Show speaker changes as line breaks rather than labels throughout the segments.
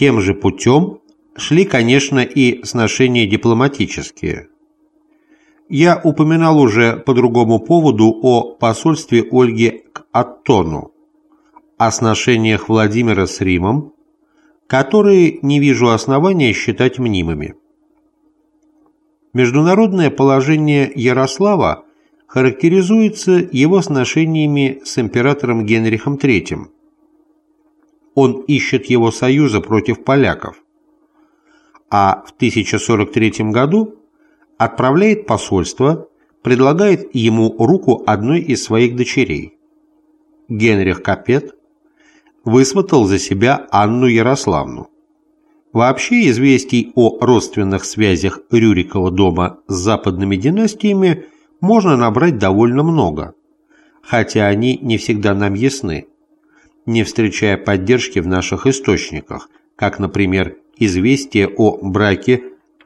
Тем же путем шли, конечно, и сношения дипломатические. Я упоминал уже по другому поводу о посольстве Ольги к Аттону, о сношениях Владимира с Римом, которые не вижу основания считать мнимыми. Международное положение Ярослава характеризуется его сношениями с императором Генрихом III. Он ищет его союза против поляков, а в 1043 году отправляет посольство, предлагает ему руку одной из своих дочерей. Генрих Капет высмотал за себя Анну Ярославну. Вообще известий о родственных связях Рюрикова дома с западными династиями можно набрать довольно много, хотя они не всегда нам ясны, не встречая поддержки в наших источниках, как, например, известие о браке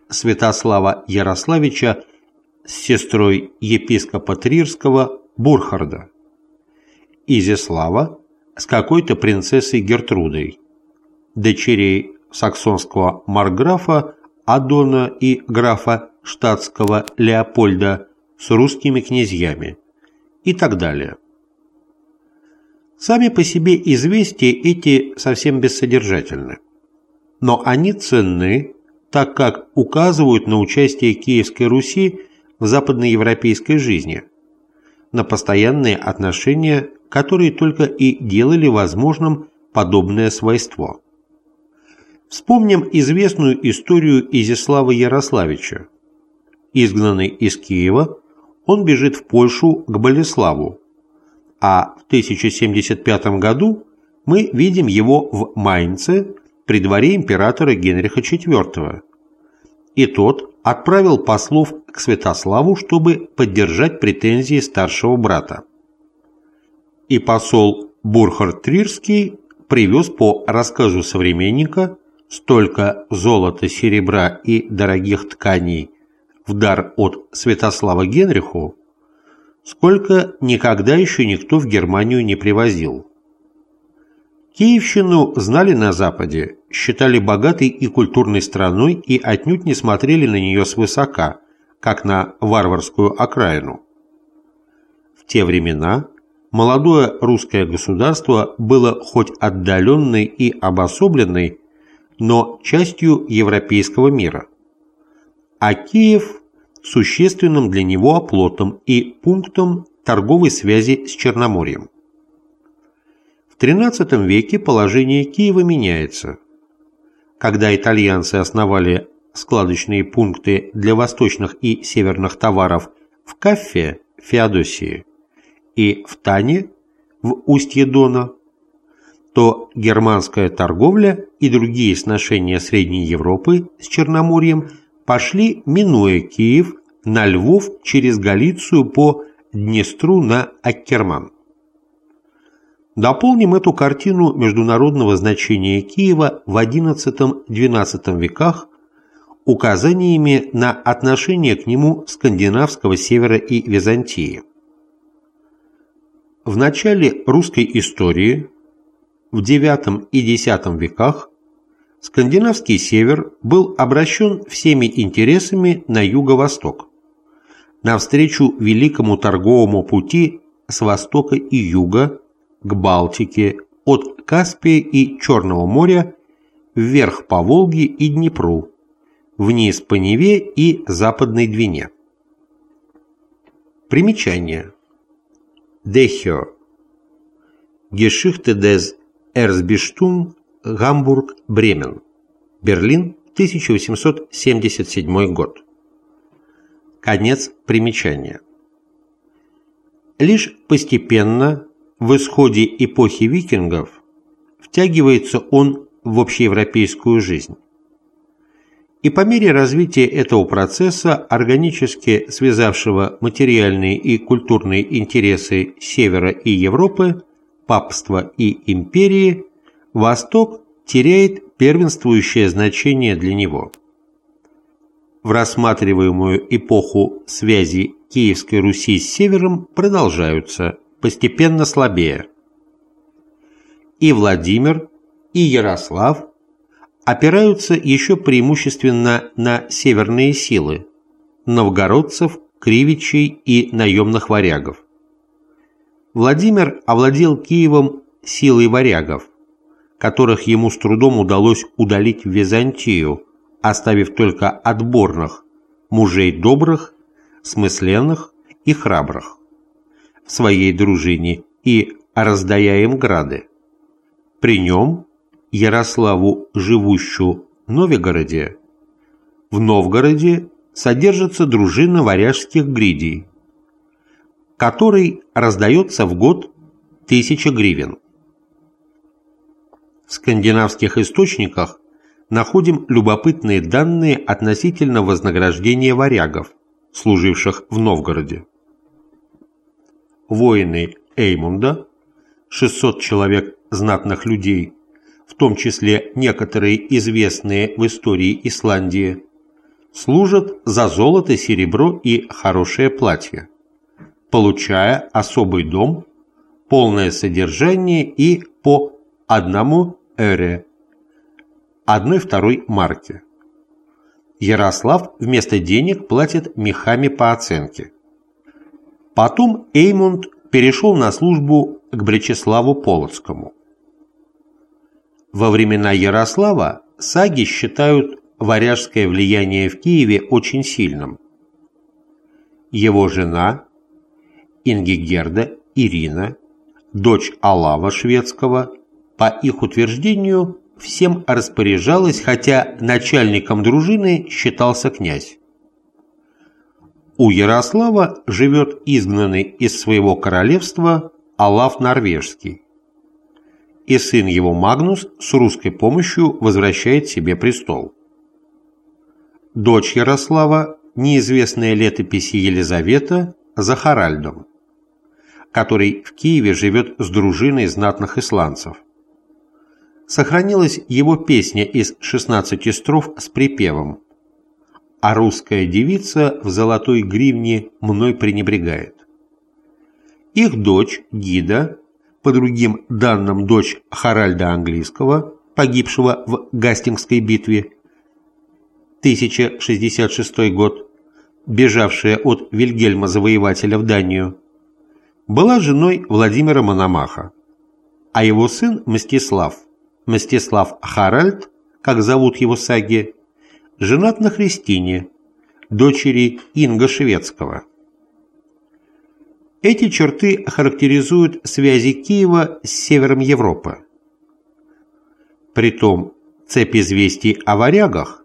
Святослава Ярославича с сестрой епископа Трирского Бурхарда, Изяслава с какой-то принцессой Гертрудой, дочерей саксонского марграфа Адона и графа штатского Леопольда с русскими князьями и так далее. Сами по себе известия эти совсем бессодержательны, но они ценны, так как указывают на участие Киевской Руси в западноевропейской жизни, на постоянные отношения, которые только и делали возможным подобное свойство. Вспомним известную историю Изяслава Ярославича. Изгнанный из Киева, он бежит в Польшу к Болеславу, а в 1075 году мы видим его в Майнце при дворе императора Генриха IV. И тот отправил послов к Святославу, чтобы поддержать претензии старшего брата. И посол Бурхард Трирский привез по рассказу современника столько золота, серебра и дорогих тканей в дар от Святослава Генриху, сколько никогда еще никто в Германию не привозил. Киевщину знали на Западе, считали богатой и культурной страной и отнюдь не смотрели на нее свысока, как на варварскую окраину. В те времена молодое русское государство было хоть отдаленной и обособленной, но частью европейского мира. А Киев – существенным для него оплотом и пунктом торговой связи с Черноморьем. В XIII веке положение Киева меняется. Когда итальянцы основали складочные пункты для восточных и северных товаров в Каффе, Феодосии, и в Тане, в устье Дона, то германская торговля и другие сношения Средней Европы с Черноморьем пошли, минуя Киев, на Львов через Галицию по Днестру на Аккерман. Дополним эту картину международного значения Киева в XI-XII веках указаниями на отношение к нему скандинавского севера и Византии. В начале русской истории в IX и X веках скандинавский север был обращен всеми интересами на юго-восток, навстречу великому торговому пути с востока и юга к Балтике, от Каспия и Черного моря вверх по Волге и Днепру, вниз по Неве и Западной Двине. Примечание. Дехио. Geschichte des Эрсбиштум, Гамбург, Бремен. Берлин, 1877 год. Конец примечания. Лишь постепенно, в исходе эпохи викингов, втягивается он в общеевропейскую жизнь. И по мере развития этого процесса, органически связавшего материальные и культурные интересы Севера и Европы, папства и империи, Восток теряет первенствующее значение для него. В рассматриваемую эпоху связи Киевской Руси с Севером продолжаются, постепенно слабее. И Владимир, и Ярослав, опираются еще преимущественно на северные силы – новгородцев, кривичей и наемных варягов. Владимир овладел Киевом силой варягов, которых ему с трудом удалось удалить в Византию, оставив только отборных, мужей добрых, смысленных и храбрых в своей дружине и раздая им грады. При нем Ярославу, живущую в Новегороде, в Новгороде содержится дружина варяжских гридей, который раздается в год тысяча гривен. Скандинавских источниках находим любопытные данные относительно вознаграждения варягов, служивших в Новгороде. Воины Эймунда, 600 человек знатных людей, в том числе некоторые известные в истории Исландии, служат за золото, серебро и хорошее платье, получая особый дом, полное содержание и по одному эре, одной-второй марки. Ярослав вместо денег платит мехами по оценке. Потом Эймунд перешел на службу к Бречеславу Полоцкому. Во времена Ярослава саги считают варяжское влияние в Киеве очень сильным. Его жена Ингигерда Ирина, дочь Алава шведского, по их утверждению, всем распоряжалась, хотя начальником дружины считался князь. У Ярослава живет изгнанный из своего королевства Алав Норвежский, и сын его Магнус с русской помощью возвращает себе престол. Дочь Ярослава, неизвестная летописи Елизавета, за Харальдом, который в Киеве живет с дружиной знатных исландцев. Сохранилась его песня из 16 строф с припевом «А русская девица в золотой гривне мной пренебрегает». Их дочь Гида, по другим данным дочь Харальда Английского, погибшего в Гастингской битве, 1066 год, бежавшая от Вильгельма Завоевателя в Данию, была женой Владимира Мономаха, а его сын Мстислав, Мстислав Харальд, как зовут его саги, женат на Христине, дочери Инга Шведского. Эти черты характеризуют связи Киева с севером Европы. Притом цепь известий о варягах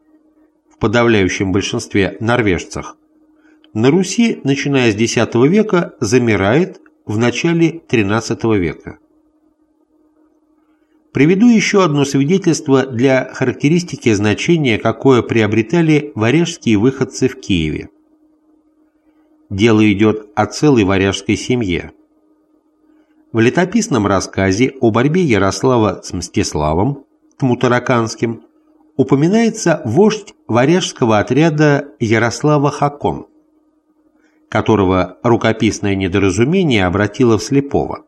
подавляющем большинстве норвежцах, на Руси, начиная с X века, замирает в начале XIII века. Приведу еще одно свидетельство для характеристики значения, какое приобретали варяжские выходцы в Киеве. Дело идет о целой варяжской семье. В летописном рассказе о борьбе Ярослава с Мстиславом, Тмутараканским, упоминается вождь варяжского отряда Ярослава Хакон, которого рукописное недоразумение обратило в слепого.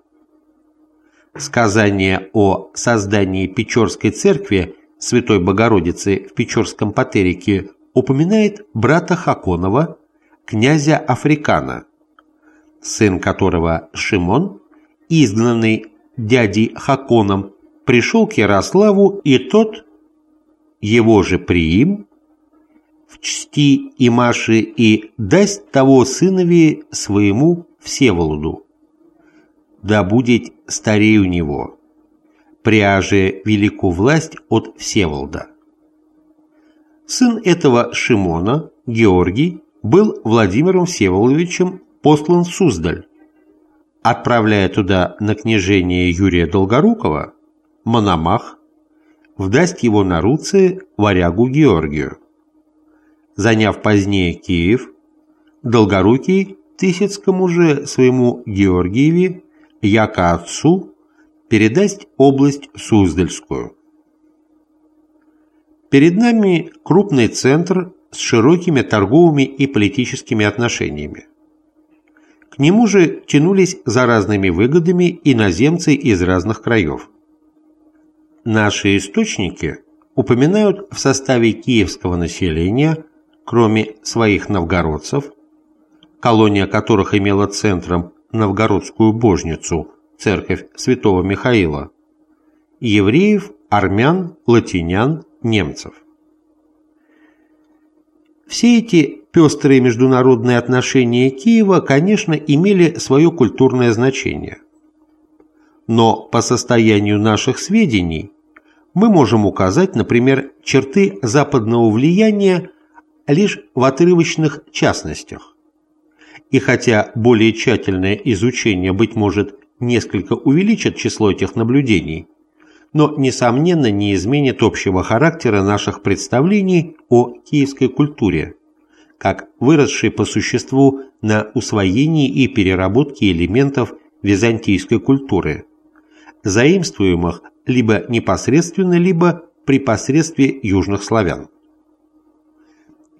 Сказание о создании Печорской церкви Святой Богородицы в Печорском Патерике упоминает брата Хаконова, князя Африкана, сын которого Шимон, изгнанный дядей Хаконом, пришел к Ярославу, и тот его же приим, в чти и Маши и даст того сынове своему Всеволоду. Да будет старей у него, пряже велику власть от Всеволода. Сын этого Шимона, Георгий, был Владимиром Всеволодовичем послан Суздаль, отправляя туда на княжение Юрия Долгорукова, Мономах, вдаст его на руцы варягу Георгию. Заняв позднее Киев, Долгорукий Тысяцкому же своему Георгиеве, яко отцу, передаст область Суздальскую. Перед нами крупный центр с широкими торговыми и политическими отношениями. К нему же тянулись за разными выгодами иноземцы из разных краев. Наши источники упоминают в составе киевского населения, кроме своих новгородцев, колония которых имела центром новгородскую божницу, церковь святого Михаила, евреев, армян, латинян, немцев. Все эти пестрые международные отношения Киева, конечно, имели свое культурное значение. Но по состоянию наших сведений мы можем указать, например, черты западного влияния лишь в отрывочных частностях. И хотя более тщательное изучение, быть может, несколько увеличит число этих наблюдений, но, несомненно, не изменит общего характера наших представлений о киевской культуре, как выросшей по существу на усвоении и переработке элементов византийской культуры, заимствуемых либо непосредственно, либо при посредстве южных славян.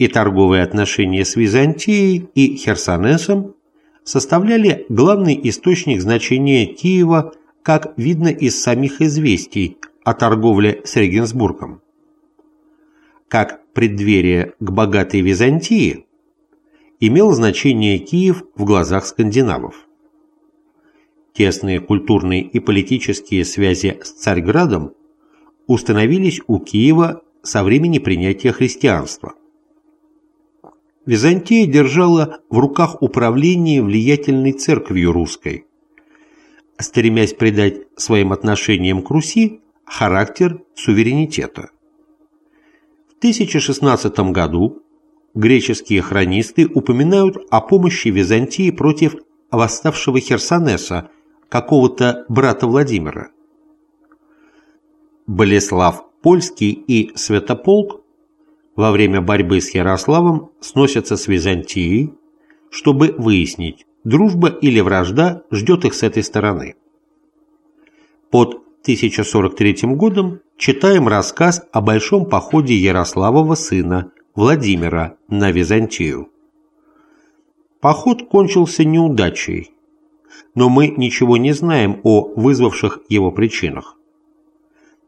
И торговые отношения с Византией и Херсонесом составляли главный источник значения Киева как видно из самих известий о торговле с Регенсбургом. Как преддверие к богатой Византии имел значение Киев в глазах скандинавов. Тесные культурные и политические связи с Царьградом установились у Киева со времени принятия христианства. Византия держала в руках управление влиятельной церковью русской – стремясь придать своим отношениям к Руси характер суверенитета. В 1016 году греческие хронисты упоминают о помощи Византии против восставшего Херсонеса, какого-то брата Владимира. Болеслав Польский и Святополк во время борьбы с Ярославом сносятся с Византией, чтобы выяснить, Дружба или вражда ждет их с этой стороны. Под 1043 годом читаем рассказ о большом походе Ярославова сына Владимира на Византию. Поход кончился неудачей, но мы ничего не знаем о вызвавших его причинах.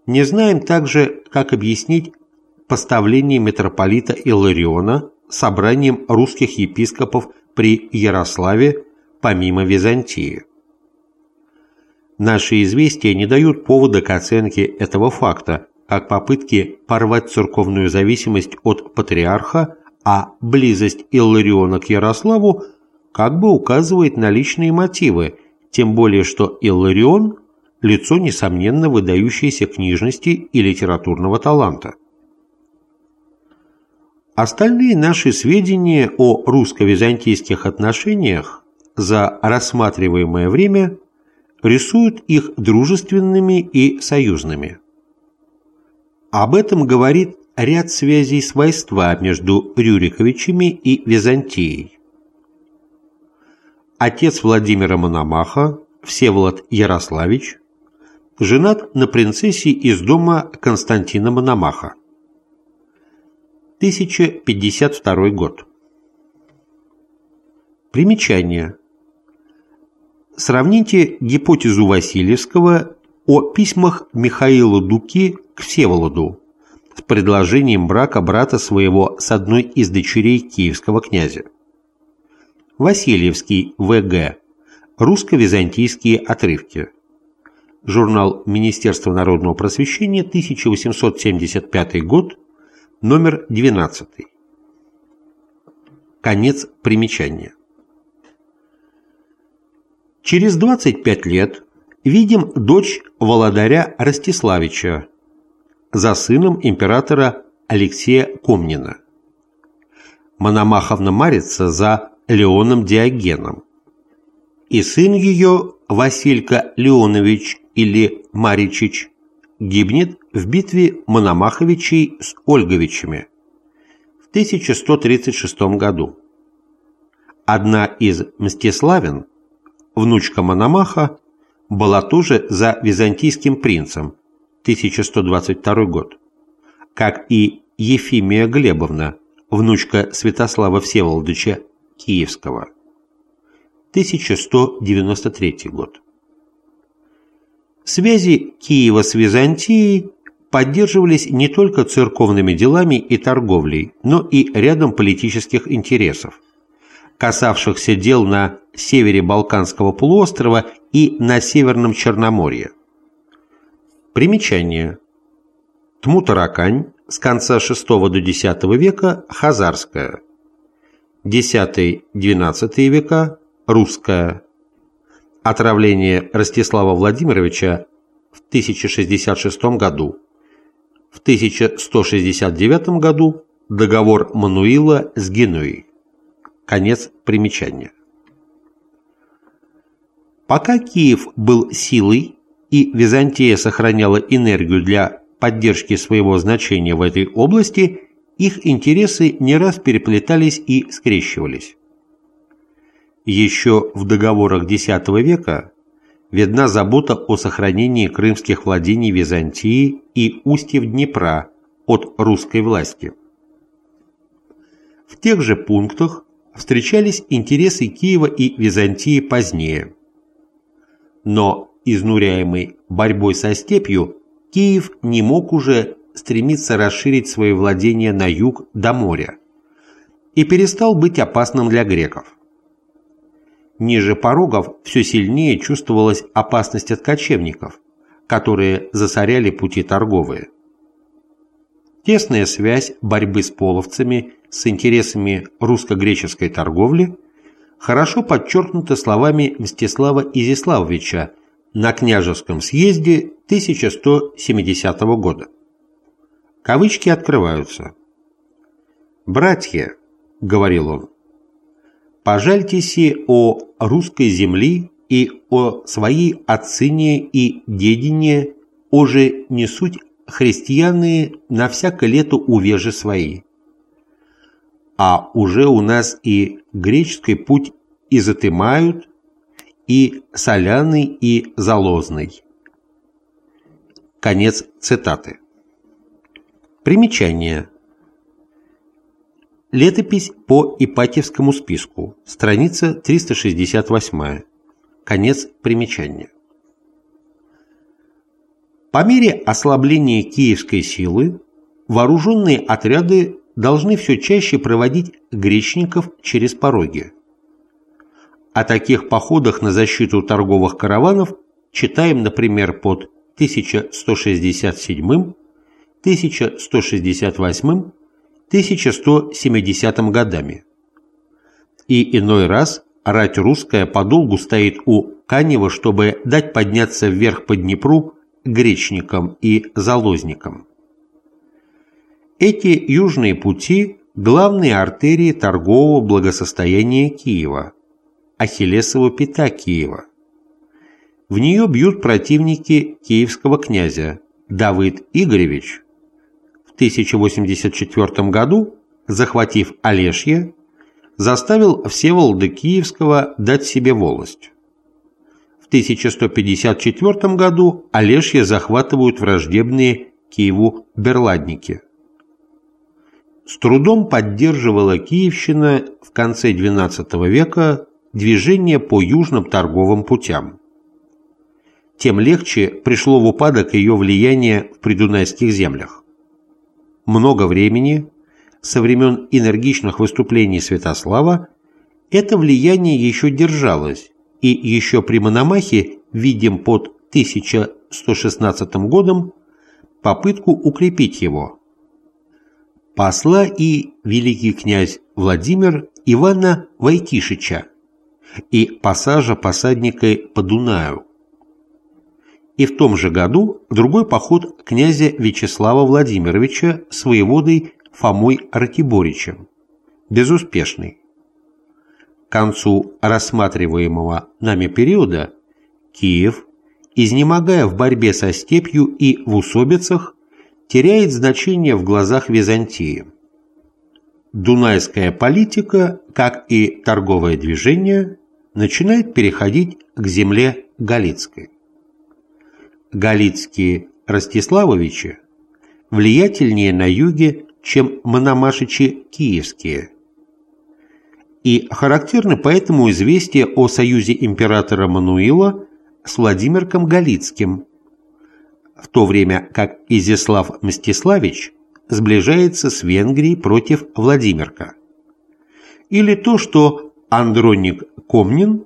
Не знаем также, как объяснить поставление митрополита Илариона собранием русских епископов при Ярославе помимо Византии. Наши известия не дают повода к оценке этого факта, как попытки порвать церковную зависимость от патриарха, а близость Иллариона к Ярославу как бы указывает на личные мотивы, тем более что Илларион – лицо, несомненно, выдающееся книжности и литературного таланта. Остальные наши сведения о русско-византийских отношениях за рассматриваемое время рисуют их дружественными и союзными. Об этом говорит ряд связей свойства между Рюриковичами и Византией. Отец Владимира Мономаха, Всеволод Ярославич, женат на принцессе из дома Константина Мономаха. 1052 год. Примечание. Сравните гипотезу Васильевского о письмах Михаила Дуки к Всеволоду с предложением брака брата своего с одной из дочерей киевского князя. Васильевский В.Г. Русско-византийские отрывки. Журнал Министерства народного просвещения, 1875 год, Номер 12. Конец примечания. Через 25 лет видим дочь Володаря Ростиславича за сыном императора Алексея Комнина. Мономаховна марится за Леоном Диогеном. И сын ее, Василька Леонович или Маричич, гибнет в битве Мономаховичей с Ольговичами в 1136 году. Одна из Мстиславин, внучка Мономаха, была тоже за византийским принцем 1122 год, как и Ефимия Глебовна, внучка Святослава Всеволодовича Киевского 1193 год. Связи Киева с Византией поддерживались не только церковными делами и торговлей, но и рядом политических интересов, касавшихся дел на севере Балканского полуострова и на Северном Черноморье. Примечание. Тмутаракань с конца VI до X века – хазарская, X-XII века – русская. Отравление Ростислава Владимировича в 1066 году. В 1169 году договор Мануила с Генуей. Конец примечания. Пока Киев был силой и Византия сохраняла энергию для поддержки своего значения в этой области, их интересы не раз переплетались и скрещивались. Еще в договорах X века видна забота о сохранении крымских владений Византии и устьев Днепра от русской власти. В тех же пунктах встречались интересы Киева и Византии позднее. Но, изнуряемый борьбой со степью, Киев не мог уже стремиться расширить свои владения на юг до моря и перестал быть опасным для греков. Ниже порогов все сильнее чувствовалась опасность от кочевников, которые засоряли пути торговые. Тесная связь борьбы с половцами с интересами русско-греческой торговли хорошо подчеркнута словами Мстислава Изиславовича на княжеском съезде 1170 года. Кавычки открываются. «Братья», — говорил он, Пожальтесь о русской земли и о своей отцыне и дедине, оже не суть христианы на всякое лето увежи свои. А уже у нас и греческий путь и затымают, и соляный, и залозный. Конец цитаты. Примечание. Летопись по Ипатьевскому списку, страница 368. Конец примечания. По мере ослабления киевской силы, вооруженные отряды должны все чаще проводить гречников через пороги. О таких походах на защиту торговых караванов читаем, например, под 1167, 1168 1170 годами. И иной раз рать русская подолгу стоит у Канева, чтобы дать подняться вверх по Днепру гречникам и залозникам. Эти южные пути – главные артерии торгового благосостояния Киева, Ахиллесова пята Киева. В нее бьют противники киевского князя Давыд Игоревич, 1084 году, захватив Олешье, заставил Всеволода Киевского дать себе волость. В 1154 году Олешье захватывают враждебные Киеву берладники. С трудом поддерживала Киевщина в конце XII века движение по южным торговым путям. Тем легче пришло в упадок ее влияние в придунайских землях много времени, со времен энергичных выступлений Святослава, это влияние еще держалось, и еще при Мономахе видим под 1116 годом попытку укрепить его. Посла и великий князь Владимир Ивана Войтишича и пассажа посадника по Дунаю. И в том же году другой поход князя Вячеслава Владимировича с воеводой Фомой Ратиборичем. Безуспешный. К концу рассматриваемого нами периода Киев, изнемогая в борьбе со степью и в усобицах, теряет значение в глазах Византии. Дунайская политика, как и торговое движение, начинает переходить к земле Галицкой. Галицкие Ростиславовичи влиятельнее на юге, чем Мономашичи киевские. И характерно поэтому известие о союзе императора Мануила с Владимирком Галицким в то время как Изяслав Мстиславич сближается с Венгрией против Владимирка. Или то, что Андроник Комнин,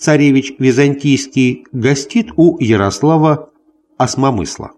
царевич византийский, гостит у Ярослава Осмомысла.